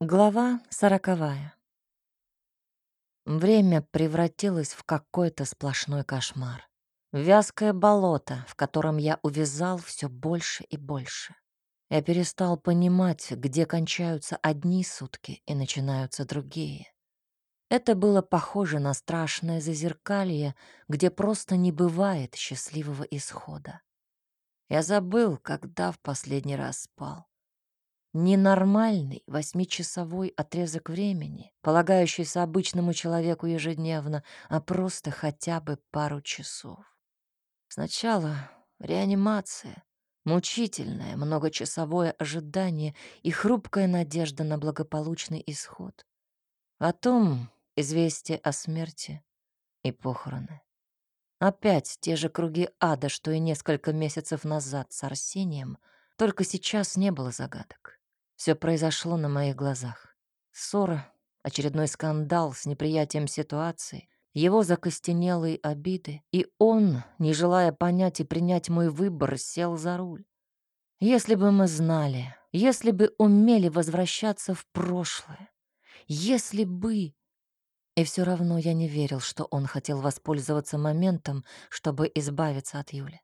Глава сороковая. Время превратилось в какой-то сплошной кошмар. Вязкое болото, в котором я увязал все больше и больше. Я перестал понимать, где кончаются одни сутки и начинаются другие. Это было похоже на страшное зазеркалье, где просто не бывает счастливого исхода. Я забыл, когда в последний раз спал. Ненормальный восьмичасовой отрезок времени, полагающийся обычному человеку ежедневно, а просто хотя бы пару часов. Сначала реанимация, мучительное многочасовое ожидание и хрупкая надежда на благополучный исход. Потом известие о смерти и похороны. Опять те же круги ада, что и несколько месяцев назад с Арсением, только сейчас не было загадок. Все произошло на моих глазах. Ссора, очередной скандал с неприятием ситуации, его закостенелые обиды, и он, не желая понять и принять мой выбор, сел за руль. Если бы мы знали, если бы умели возвращаться в прошлое, если бы... И все равно я не верил, что он хотел воспользоваться моментом, чтобы избавиться от Юли.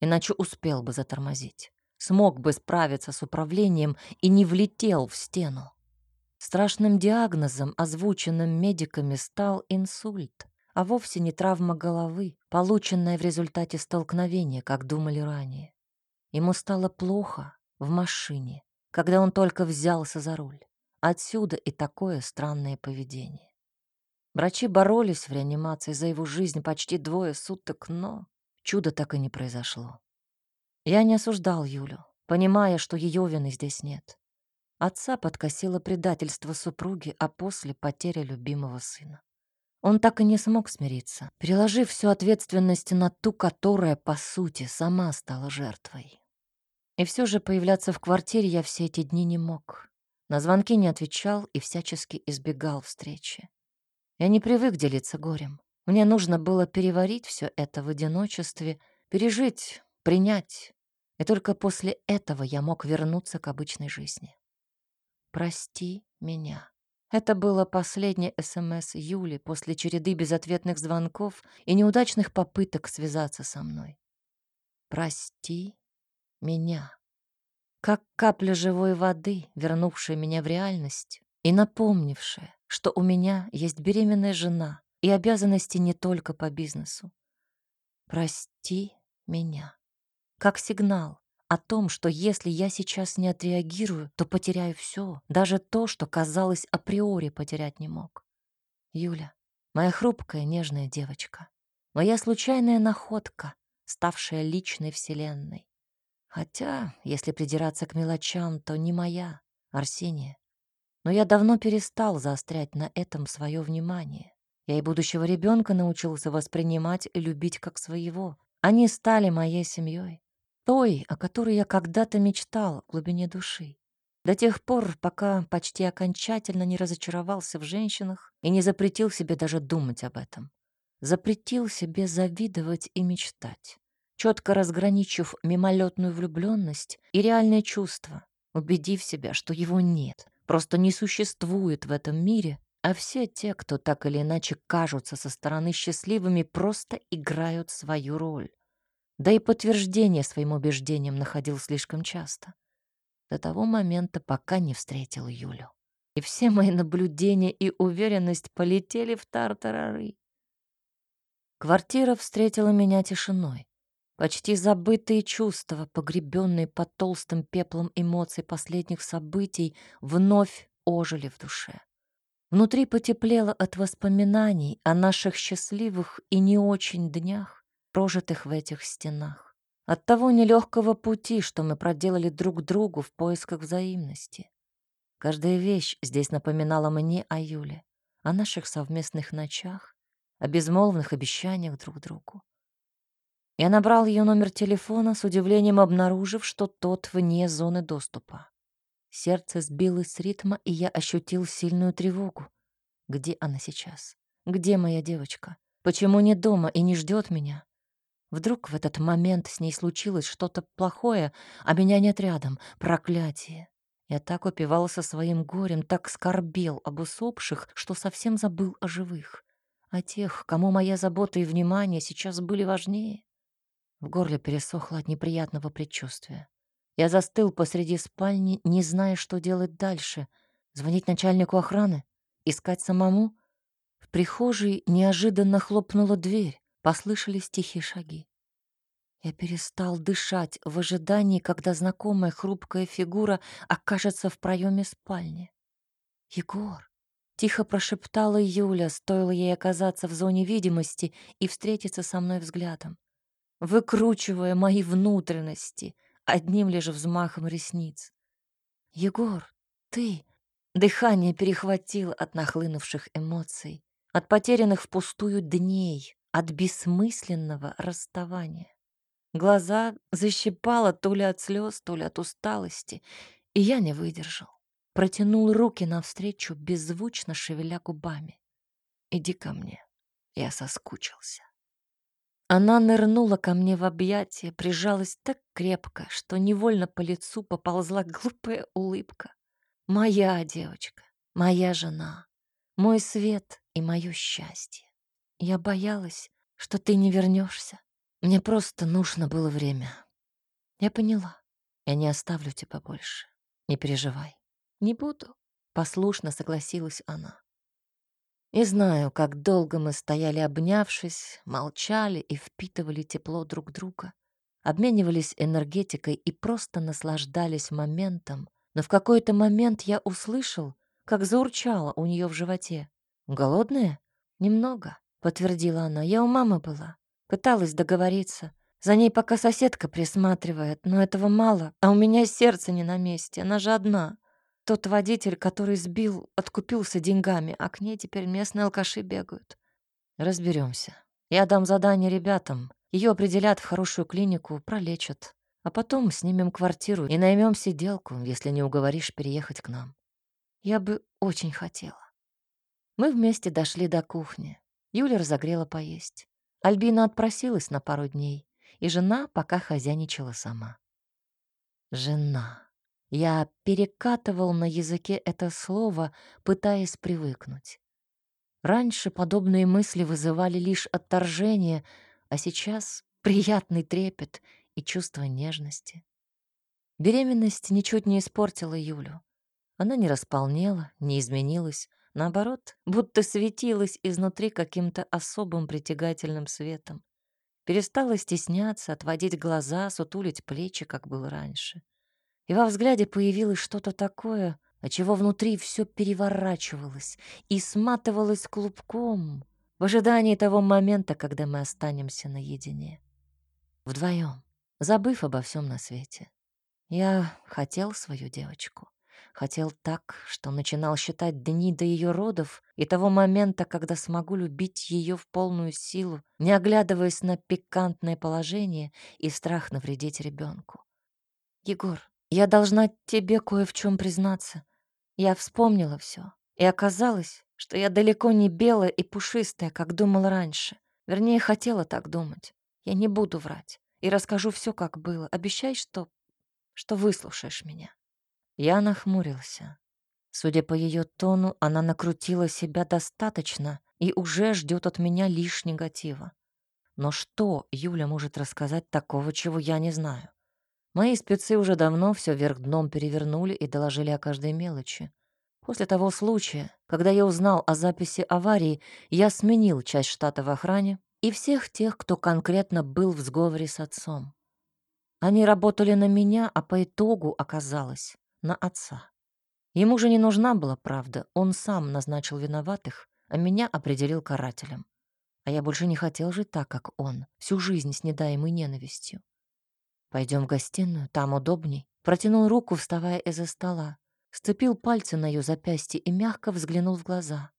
Иначе успел бы затормозить смог бы справиться с управлением и не влетел в стену. Страшным диагнозом, озвученным медиками, стал инсульт, а вовсе не травма головы, полученная в результате столкновения, как думали ранее. Ему стало плохо в машине, когда он только взялся за руль. Отсюда и такое странное поведение. Врачи боролись в реанимации за его жизнь почти двое суток, но чудо так и не произошло. Я не осуждал Юлю, понимая, что ее вины здесь нет. Отца подкосило предательство супруги, а после потеря любимого сына. Он так и не смог смириться, переложив всю ответственность на ту, которая, по сути, сама стала жертвой. И все же появляться в квартире я все эти дни не мог. На звонки не отвечал и всячески избегал встречи. Я не привык делиться горем. Мне нужно было переварить все это в одиночестве, пережить, принять, и только после этого я мог вернуться к обычной жизни. «Прости меня». Это было последнее СМС Юли после череды безответных звонков и неудачных попыток связаться со мной. «Прости меня». Как капля живой воды, вернувшая меня в реальность и напомнившая, что у меня есть беременная жена и обязанности не только по бизнесу. «Прости меня» как сигнал о том, что если я сейчас не отреагирую, то потеряю все, даже то, что, казалось, априори потерять не мог. Юля, моя хрупкая, нежная девочка, моя случайная находка, ставшая личной вселенной. Хотя, если придираться к мелочам, то не моя, Арсения. Но я давно перестал заострять на этом свое внимание. Я и будущего ребенка научился воспринимать и любить как своего. Они стали моей семьей той, о которой я когда-то мечтал в глубине души. До тех пор, пока почти окончательно не разочаровался в женщинах и не запретил себе даже думать об этом. Запретил себе завидовать и мечтать, четко разграничив мимолетную влюбленность и реальное чувство, убедив себя, что его нет, просто не существует в этом мире, а все те, кто так или иначе кажутся со стороны счастливыми, просто играют свою роль да и подтверждение своим убеждениям находил слишком часто. До того момента, пока не встретил Юлю. И все мои наблюдения и уверенность полетели в тартарары. Квартира встретила меня тишиной. Почти забытые чувства, погребенные под толстым пеплом эмоций последних событий, вновь ожили в душе. Внутри потеплело от воспоминаний о наших счастливых и не очень днях, прожитых в этих стенах. От того нелегкого пути, что мы проделали друг другу в поисках взаимности. Каждая вещь здесь напоминала мне о Юле, о наших совместных ночах, о безмолвных обещаниях друг другу. Я набрал ее номер телефона, с удивлением обнаружив, что тот вне зоны доступа. Сердце сбилось с ритма, и я ощутил сильную тревогу. Где она сейчас? Где моя девочка? Почему не дома и не ждет меня? Вдруг в этот момент с ней случилось что-то плохое, а меня нет рядом. Проклятие. Я так упивался своим горем, так скорбел об усопших, что совсем забыл о живых. О тех, кому моя забота и внимание сейчас были важнее. В горле пересохло от неприятного предчувствия. Я застыл посреди спальни, не зная, что делать дальше. Звонить начальнику охраны? Искать самому? В прихожей неожиданно хлопнула дверь, послышались тихие шаги. Я перестал дышать в ожидании, когда знакомая хрупкая фигура окажется в проеме спальни. «Егор!» — тихо прошептала Юля, стоило ей оказаться в зоне видимости и встретиться со мной взглядом, выкручивая мои внутренности одним лишь взмахом ресниц. «Егор, ты...» Дыхание перехватило от нахлынувших эмоций, от потерянных впустую дней, от бессмысленного расставания. Глаза защипало то ли от слез, то ли от усталости, и я не выдержал. Протянул руки навстречу, беззвучно шевеля губами. «Иди ко мне». Я соскучился. Она нырнула ко мне в объятия, прижалась так крепко, что невольно по лицу поползла глупая улыбка. Моя девочка, моя жена, мой свет и мое счастье. Я боялась, что ты не вернешься. Мне просто нужно было время. Я поняла. Я не оставлю тебя больше. Не переживай. Не буду. Послушно согласилась она. И знаю, как долго мы стояли обнявшись, молчали и впитывали тепло друг друга, обменивались энергетикой и просто наслаждались моментом. Но в какой-то момент я услышал, как заурчало у нее в животе. «Голодная?» «Немного», — подтвердила она. «Я у мамы была. Пыталась договориться. За ней пока соседка присматривает, но этого мало, а у меня сердце не на месте, она же одна. Тот водитель, который сбил, откупился деньгами, а к ней теперь местные алкаши бегают. Разберемся. Я дам задание ребятам. Ее определят в хорошую клинику, пролечат. А потом снимем квартиру и наймем сиделку, если не уговоришь переехать к нам. Я бы очень хотела. Мы вместе дошли до кухни. Юля разогрела поесть. Альбина отпросилась на пару дней, и жена пока хозяйничала сама. Жена. Я перекатывал на языке это слово, пытаясь привыкнуть. Раньше подобные мысли вызывали лишь отторжение, а сейчас приятный трепет и чувство нежности. Беременность ничуть не испортила Юлю. Она не располнела, не изменилась, Наоборот, будто светилась изнутри каким-то особым притягательным светом. Перестала стесняться, отводить глаза, сутулить плечи, как было раньше. И во взгляде появилось что-то такое, от чего внутри все переворачивалось и сматывалось клубком в ожидании того момента, когда мы останемся наедине. Вдвоем, забыв обо всем на свете. Я хотел свою девочку. Хотел так, что начинал считать дни до ее родов и того момента, когда смогу любить ее в полную силу, не оглядываясь на пикантное положение и страх навредить ребенку. «Егор, я должна тебе кое в чем признаться. Я вспомнила все, и оказалось, что я далеко не белая и пушистая, как думала раньше. Вернее, хотела так думать. Я не буду врать и расскажу все, как было. Обещай, что... что выслушаешь меня». Я нахмурился. Судя по ее тону, она накрутила себя достаточно и уже ждет от меня лишь негатива. Но что Юля может рассказать такого, чего я не знаю? Мои спецы уже давно все вверх дном перевернули и доложили о каждой мелочи. После того случая, когда я узнал о записи аварии, я сменил часть штата в охране и всех тех, кто конкретно был в сговоре с отцом. Они работали на меня, а по итогу оказалось, на отца. Ему же не нужна была правда, он сам назначил виноватых, а меня определил карателем. А я больше не хотел жить так, как он, всю жизнь с недаемой ненавистью. Пойдем в гостиную, там удобней. Протянул руку, вставая из-за стола, сцепил пальцы на ее запястье и мягко взглянул в глаза.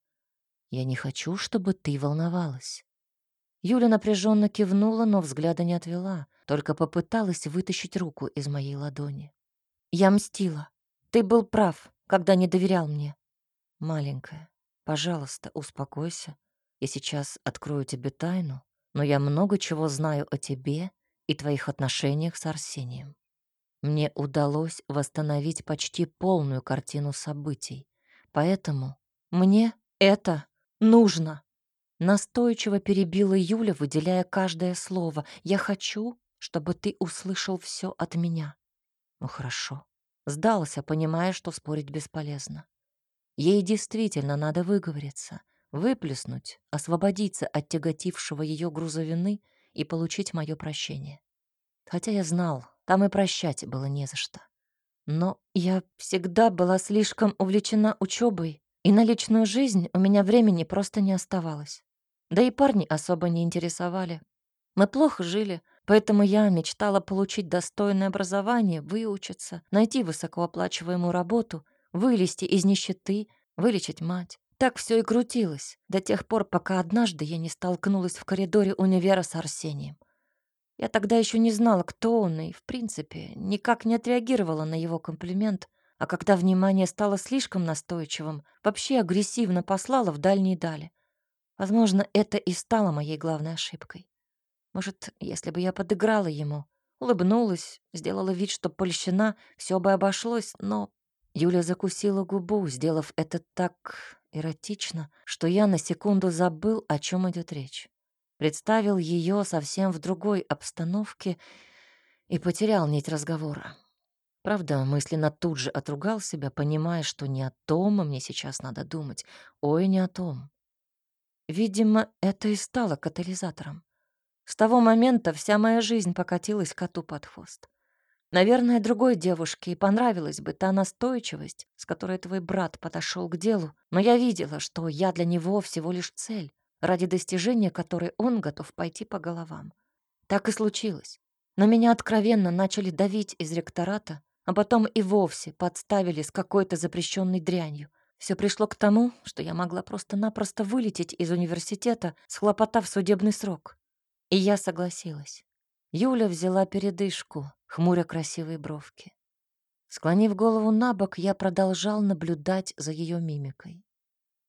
«Я не хочу, чтобы ты волновалась». Юля напряженно кивнула, но взгляда не отвела, только попыталась вытащить руку из моей ладони. Я мстила. Ты был прав, когда не доверял мне. Маленькая, пожалуйста, успокойся. Я сейчас открою тебе тайну, но я много чего знаю о тебе и твоих отношениях с Арсением. Мне удалось восстановить почти полную картину событий. Поэтому мне это нужно. Настойчиво перебила Юля, выделяя каждое слово. «Я хочу, чтобы ты услышал все от меня». Ну хорошо. Сдался, понимая, что спорить бесполезно. Ей действительно надо выговориться, выплеснуть, освободиться от тяготившего ее грузовины и получить мое прощение. Хотя я знал, там и прощать было не за что. Но я всегда была слишком увлечена учебой, и на личную жизнь у меня времени просто не оставалось. Да и парни особо не интересовали. Мы плохо жили, поэтому я мечтала получить достойное образование, выучиться, найти высокооплачиваемую работу, вылезти из нищеты, вылечить мать. Так все и крутилось, до тех пор, пока однажды я не столкнулась в коридоре универа с Арсением. Я тогда еще не знала, кто он, и, в принципе, никак не отреагировала на его комплимент, а когда внимание стало слишком настойчивым, вообще агрессивно послала в дальние дали. Возможно, это и стало моей главной ошибкой. Может, если бы я подыграла ему, улыбнулась, сделала вид, что польщена, все бы обошлось, но... Юля закусила губу, сделав это так эротично, что я на секунду забыл, о чем идет речь. Представил ее совсем в другой обстановке и потерял нить разговора. Правда, мысленно тут же отругал себя, понимая, что не о том мне сейчас надо думать. Ой, не о том. Видимо, это и стало катализатором. С того момента вся моя жизнь покатилась коту под хвост. Наверное, другой девушке и понравилась бы та настойчивость, с которой твой брат подошел к делу, но я видела, что я для него всего лишь цель, ради достижения которой он готов пойти по головам. Так и случилось. На меня откровенно начали давить из ректората, а потом и вовсе подставили с какой-то запрещенной дрянью. Все пришло к тому, что я могла просто-напросто вылететь из университета, схлопотав судебный срок. И я согласилась. Юля взяла передышку, хмуря красивые бровки. Склонив голову на бок, я продолжал наблюдать за ее мимикой.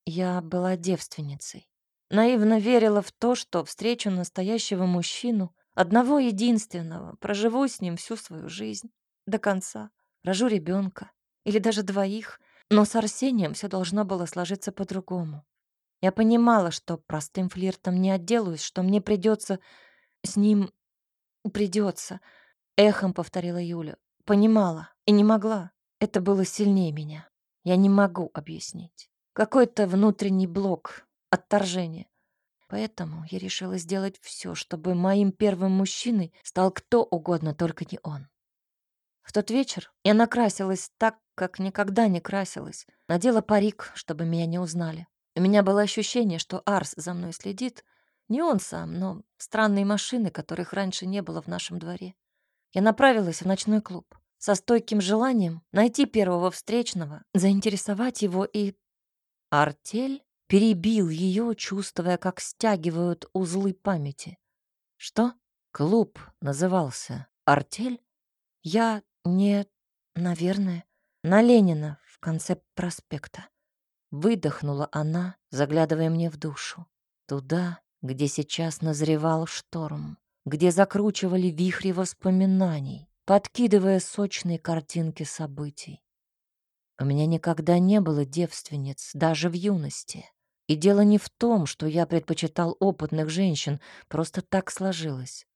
Я была девственницей. Наивно верила в то, что встречу настоящего мужчину, одного единственного, проживу с ним всю свою жизнь, до конца, рожу ребенка или даже двоих — но с Арсением все должно было сложиться по-другому. Я понимала, что простым флиртом не отделаюсь, что мне придется с ним... придется. Эхом повторила Юля. Понимала и не могла. Это было сильнее меня. Я не могу объяснить. Какой-то внутренний блок, отторжение. Поэтому я решила сделать все, чтобы моим первым мужчиной стал кто угодно, только не он. В тот вечер я накрасилась так, как никогда не красилась. Надела парик, чтобы меня не узнали. У меня было ощущение, что Арс за мной следит. Не он сам, но странные машины, которых раньше не было в нашем дворе. Я направилась в ночной клуб со стойким желанием найти первого встречного, заинтересовать его и... Артель перебил ее, чувствуя, как стягивают узлы памяти. Что? Клуб назывался «Артель»? Я не... Наверное. На Ленина в конце проспекта. Выдохнула она, заглядывая мне в душу. Туда, где сейчас назревал шторм, где закручивали вихри воспоминаний, подкидывая сочные картинки событий. У меня никогда не было девственниц, даже в юности. И дело не в том, что я предпочитал опытных женщин, просто так сложилось.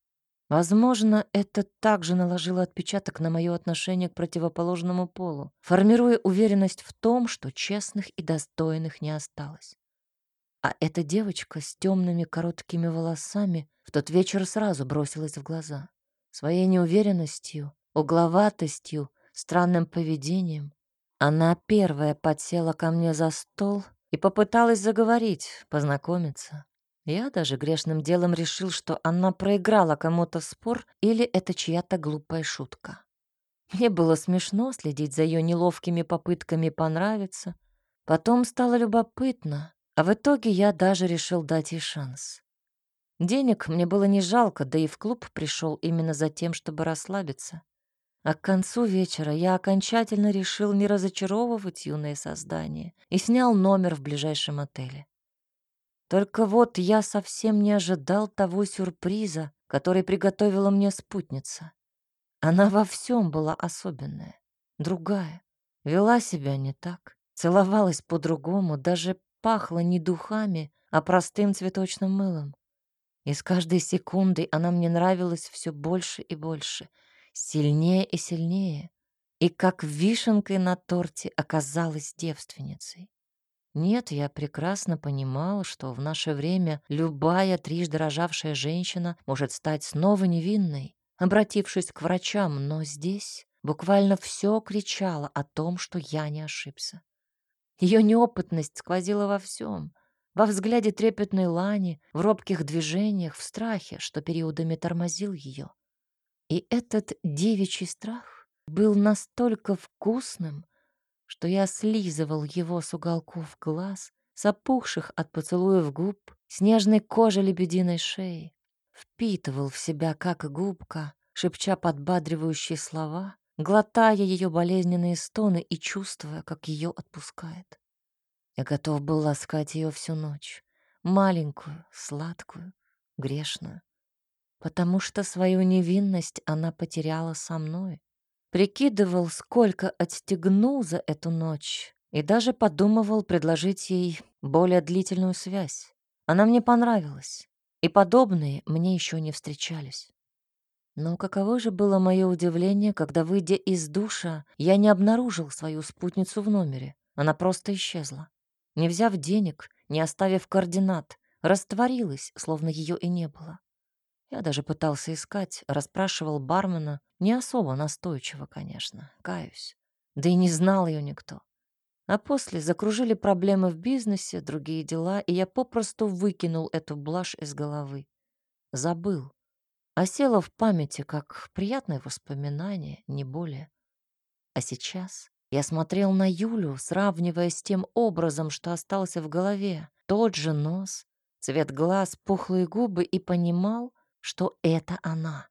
Возможно, это также наложило отпечаток на мое отношение к противоположному полу, формируя уверенность в том, что честных и достойных не осталось. А эта девочка с темными короткими волосами в тот вечер сразу бросилась в глаза. Своей неуверенностью, угловатостью, странным поведением. Она первая подсела ко мне за стол и попыталась заговорить, познакомиться. Я даже грешным делом решил, что она проиграла кому-то спор или это чья-то глупая шутка. Мне было смешно следить за ее неловкими попытками понравиться. Потом стало любопытно, а в итоге я даже решил дать ей шанс. Денег мне было не жалко, да и в клуб пришел именно за тем, чтобы расслабиться. А к концу вечера я окончательно решил не разочаровывать юное создание и снял номер в ближайшем отеле. Только вот я совсем не ожидал того сюрприза, который приготовила мне спутница. Она во всем была особенная, другая, вела себя не так, целовалась по-другому, даже пахла не духами, а простым цветочным мылом. И с каждой секундой она мне нравилась все больше и больше, сильнее и сильнее, и как вишенкой на торте оказалась девственницей. Нет, я прекрасно понимала, что в наше время любая трижды рожавшая женщина может стать снова невинной, обратившись к врачам, но здесь буквально все кричало о том, что я не ошибся. Ее неопытность сквозила во всем. Во взгляде трепетной Лани, в робких движениях, в страхе, что периодами тормозил ее. И этот девичий страх был настолько вкусным, что я слизывал его с уголков глаз, с опухших от поцелуев губ, снежной кожи лебединой шеи, впитывал в себя, как губка, шепча подбадривающие слова, глотая ее болезненные стоны и чувствуя, как ее отпускает. Я готов был ласкать ее всю ночь, маленькую, сладкую, грешную, потому что свою невинность она потеряла со мной. Прикидывал, сколько отстегнул за эту ночь, и даже подумывал предложить ей более длительную связь. Она мне понравилась, и подобные мне еще не встречались. Но каково же было мое удивление, когда, выйдя из душа, я не обнаружил свою спутницу в номере. Она просто исчезла. Не взяв денег, не оставив координат, растворилась, словно ее и не было. Я даже пытался искать, расспрашивал бармена, не особо настойчиво, конечно, каюсь. Да и не знал ее никто. А после закружили проблемы в бизнесе, другие дела, и я попросту выкинул эту блажь из головы. Забыл. Осела в памяти, как приятное воспоминание, не более. А сейчас я смотрел на Юлю, сравнивая с тем образом, что остался в голове. Тот же нос, цвет глаз, пухлые губы, и понимал, что это она.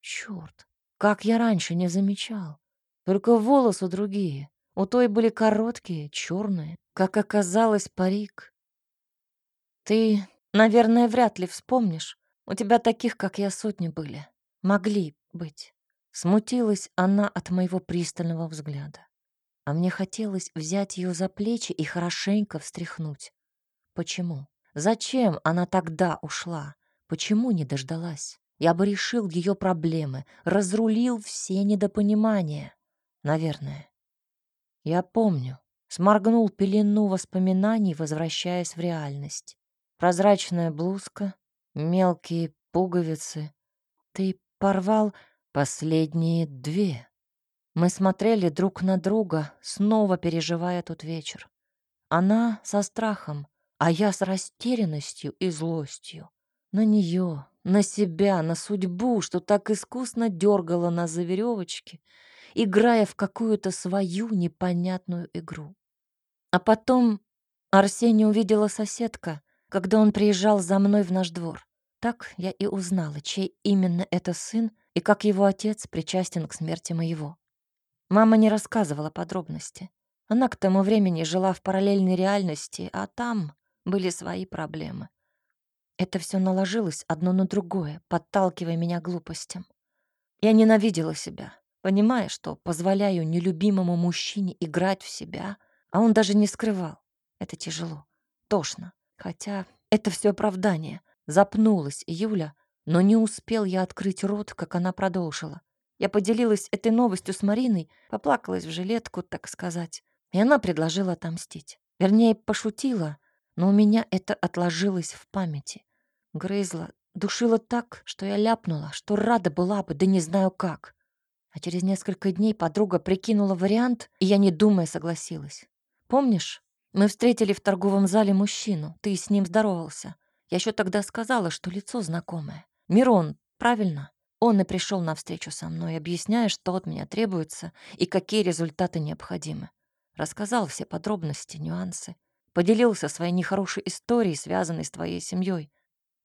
Черт, как я раньше не замечал. Только волосы другие. У той были короткие, черные. Как оказалось, парик. Ты, наверное, вряд ли вспомнишь. У тебя таких, как я, сотни были. Могли быть. Смутилась она от моего пристального взгляда. А мне хотелось взять ее за плечи и хорошенько встряхнуть. Почему? Зачем она тогда ушла? Почему не дождалась? Я бы решил ее проблемы, разрулил все недопонимания. Наверное. Я помню. Сморгнул пелену воспоминаний, возвращаясь в реальность. Прозрачная блузка, мелкие пуговицы. Ты порвал последние две. Мы смотрели друг на друга, снова переживая тот вечер. Она со страхом, а я с растерянностью и злостью. На нее, на себя, на судьбу, что так искусно дергала нас за веревочки, играя в какую-то свою непонятную игру. А потом Арсений увидела соседка, когда он приезжал за мной в наш двор. Так я и узнала, чей именно это сын и как его отец причастен к смерти моего. Мама не рассказывала подробности. Она к тому времени жила в параллельной реальности, а там были свои проблемы. Это все наложилось одно на другое, подталкивая меня глупостям. Я ненавидела себя, понимая, что позволяю нелюбимому мужчине играть в себя, а он даже не скрывал. Это тяжело, тошно. Хотя это все оправдание. Запнулась Юля, но не успел я открыть рот, как она продолжила. Я поделилась этой новостью с Мариной, поплакалась в жилетку, так сказать, и она предложила отомстить. Вернее, пошутила, но у меня это отложилось в памяти. Грызла, душила так, что я ляпнула, что рада была бы, да не знаю как. А через несколько дней подруга прикинула вариант, и я, не думая, согласилась. Помнишь, мы встретили в торговом зале мужчину, ты с ним здоровался. Я еще тогда сказала, что лицо знакомое. Мирон, правильно? Он и пришел навстречу со мной, объясняя, что от меня требуется и какие результаты необходимы. Рассказал все подробности, нюансы. Поделился своей нехорошей историей, связанной с твоей семьей.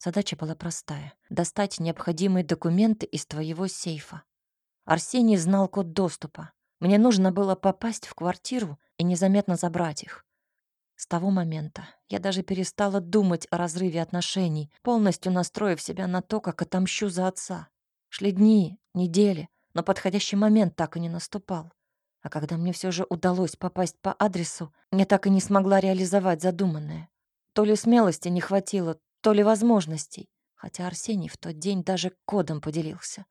Задача была простая — достать необходимые документы из твоего сейфа. Арсений знал код доступа. Мне нужно было попасть в квартиру и незаметно забрать их. С того момента я даже перестала думать о разрыве отношений, полностью настроив себя на то, как отомщу за отца. Шли дни, недели, но подходящий момент так и не наступал. А когда мне все же удалось попасть по адресу, я так и не смогла реализовать задуманное. То ли смелости не хватило, то ли возможностей, хотя Арсений в тот день даже кодом поделился.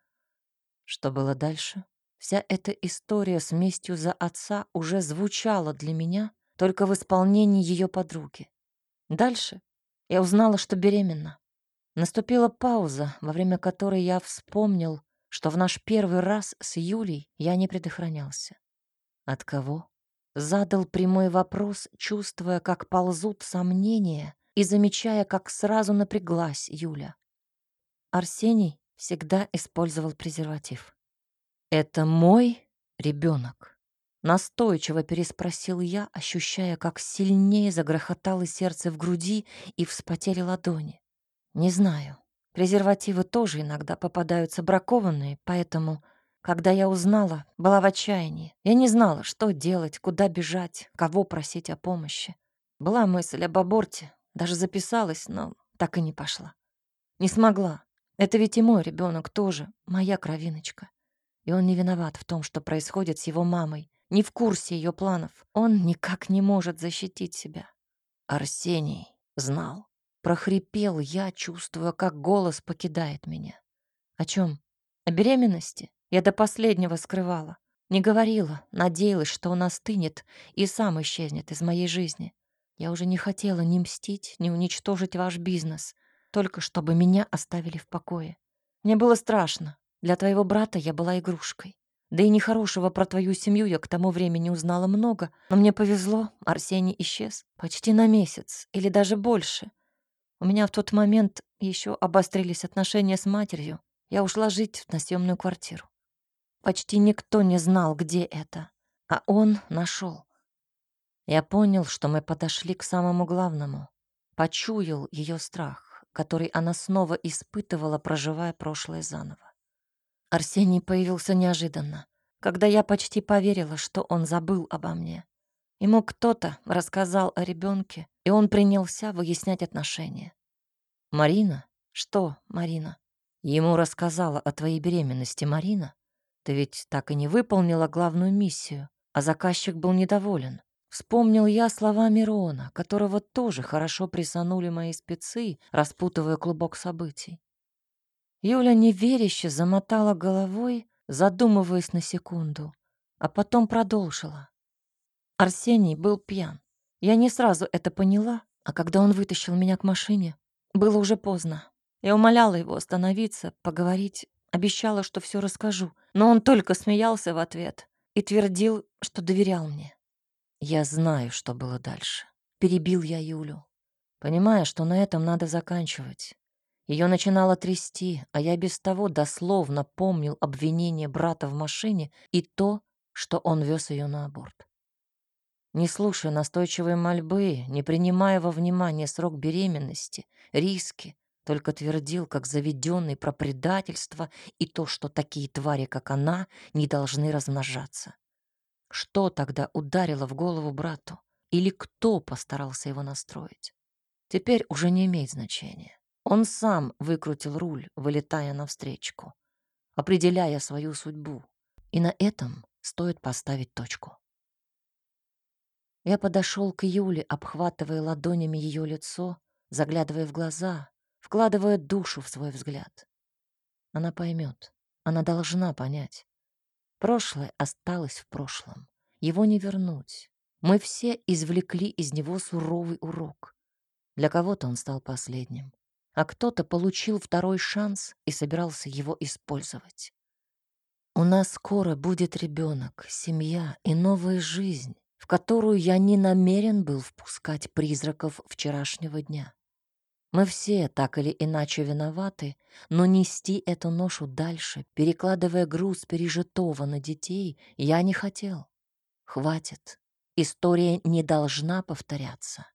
Что было дальше? Вся эта история с местью за отца уже звучала для меня только в исполнении ее подруги. Дальше я узнала, что беременна. Наступила пауза, во время которой я вспомнил, что в наш первый раз с Юлей я не предохранялся. От кого? Задал прямой вопрос, чувствуя, как ползут сомнения и замечая, как сразу напряглась Юля. Арсений всегда использовал презерватив. «Это мой ребенок?» Настойчиво переспросил я, ощущая, как сильнее загрохотало сердце в груди и вспотели ладони. Не знаю. Презервативы тоже иногда попадаются бракованные, поэтому, когда я узнала, была в отчаянии. Я не знала, что делать, куда бежать, кого просить о помощи. Была мысль об аборте, даже записалась, но так и не пошла. Не смогла. Это ведь и мой ребенок тоже, моя кровиночка. И он не виноват в том, что происходит с его мамой, не в курсе ее планов. Он никак не может защитить себя. Арсений знал. Прохрипел я, чувствуя, как голос покидает меня. О чем? О беременности? Я до последнего скрывала. Не говорила, надеялась, что он остынет и сам исчезнет из моей жизни. Я уже не хотела ни мстить, ни уничтожить ваш бизнес, только чтобы меня оставили в покое. Мне было страшно. Для твоего брата я была игрушкой. Да и нехорошего про твою семью я к тому времени узнала много, но мне повезло, Арсений исчез почти на месяц или даже больше. У меня в тот момент еще обострились отношения с матерью. Я ушла жить на съемную квартиру. Почти никто не знал, где это, а он нашел. Я понял, что мы подошли к самому главному. Почуял ее страх, который она снова испытывала, проживая прошлое заново. Арсений появился неожиданно, когда я почти поверила, что он забыл обо мне. Ему кто-то рассказал о ребенке, и он принялся выяснять отношения. «Марина? Что, Марина? Ему рассказала о твоей беременности Марина? Ты ведь так и не выполнила главную миссию, а заказчик был недоволен. Вспомнил я слова Мирона, которого тоже хорошо присанули мои спецы, распутывая клубок событий. Юля неверяще замотала головой, задумываясь на секунду, а потом продолжила. Арсений был пьян. Я не сразу это поняла, а когда он вытащил меня к машине, было уже поздно. Я умоляла его остановиться, поговорить, обещала, что все расскажу, но он только смеялся в ответ и твердил, что доверял мне. Я знаю, что было дальше. Перебил я Юлю, понимая, что на этом надо заканчивать. Ее начинало трясти, а я без того дословно помнил обвинение брата в машине и то, что он вез ее на аборт. Не слушая настойчивой мольбы, не принимая во внимание срок беременности, риски, только твердил, как заведенный про предательство и то, что такие твари, как она, не должны размножаться. Что тогда ударило в голову брату? Или кто постарался его настроить? Теперь уже не имеет значения. Он сам выкрутил руль, вылетая навстречку, определяя свою судьбу. И на этом стоит поставить точку. Я подошел к Юле, обхватывая ладонями ее лицо, заглядывая в глаза, вкладывая душу в свой взгляд. Она поймет, она должна понять. Прошлое осталось в прошлом. Его не вернуть. Мы все извлекли из него суровый урок. Для кого-то он стал последним а кто-то получил второй шанс и собирался его использовать. У нас скоро будет ребенок, семья и новая жизнь, в которую я не намерен был впускать призраков вчерашнего дня. Мы все так или иначе виноваты, но нести эту ношу дальше, перекладывая груз пережитого на детей, я не хотел. Хватит. История не должна повторяться.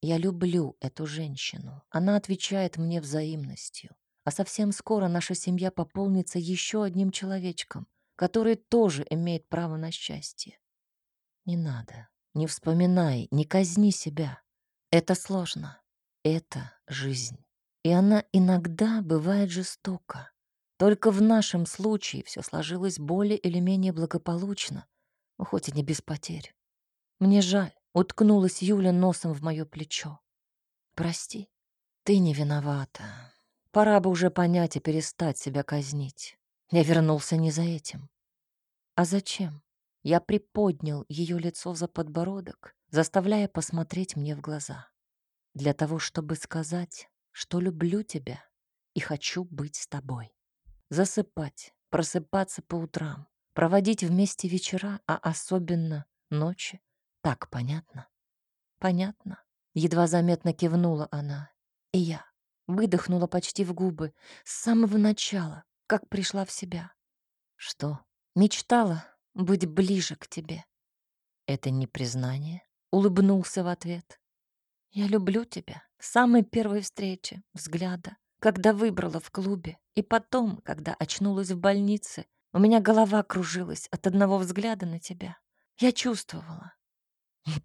Я люблю эту женщину. Она отвечает мне взаимностью. А совсем скоро наша семья пополнится еще одним человечком, который тоже имеет право на счастье. Не надо, не вспоминай, не казни себя. Это сложно. Это жизнь. И она иногда бывает жестока. Только в нашем случае все сложилось более или менее благополучно, хоть и не без потерь. Мне жаль, уткнулась Юля носом в мое плечо. Прости, ты не виновата. Пора бы уже понять и перестать себя казнить. Я вернулся не за этим. А зачем? Я приподнял ее лицо за подбородок, заставляя посмотреть мне в глаза. Для того, чтобы сказать, что люблю тебя и хочу быть с тобой. Засыпать, просыпаться по утрам, проводить вместе вечера, а особенно ночи. Так понятно? Понятно. Едва заметно кивнула она. И я выдохнула почти в губы с самого начала, как пришла в себя. Что, мечтала быть ближе к тебе? Это не признание? Улыбнулся в ответ. Я люблю тебя. С самой первой встречи, взгляда, когда выбрала в клубе, и потом, когда очнулась в больнице, у меня голова кружилась от одного взгляда на тебя. Я чувствовала.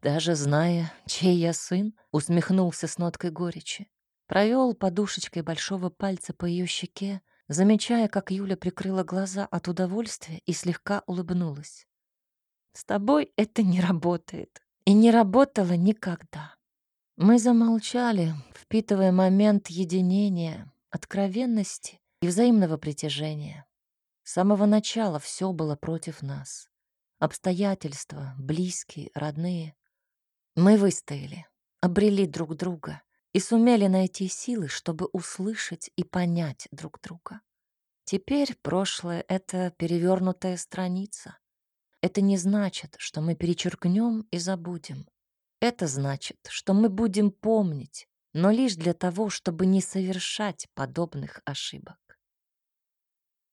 Даже зная, чей я сын, усмехнулся с ноткой горечи. Провел подушечкой большого пальца по ее щеке, замечая, как Юля прикрыла глаза от удовольствия и слегка улыбнулась. «С тобой это не работает. И не работало никогда». Мы замолчали, впитывая момент единения, откровенности и взаимного притяжения. С самого начала все было против нас. Обстоятельства, близкие, родные. Мы выстояли, обрели друг друга и сумели найти силы, чтобы услышать и понять друг друга. Теперь прошлое — это перевернутая страница. Это не значит, что мы перечеркнем и забудем. Это значит, что мы будем помнить, но лишь для того, чтобы не совершать подобных ошибок.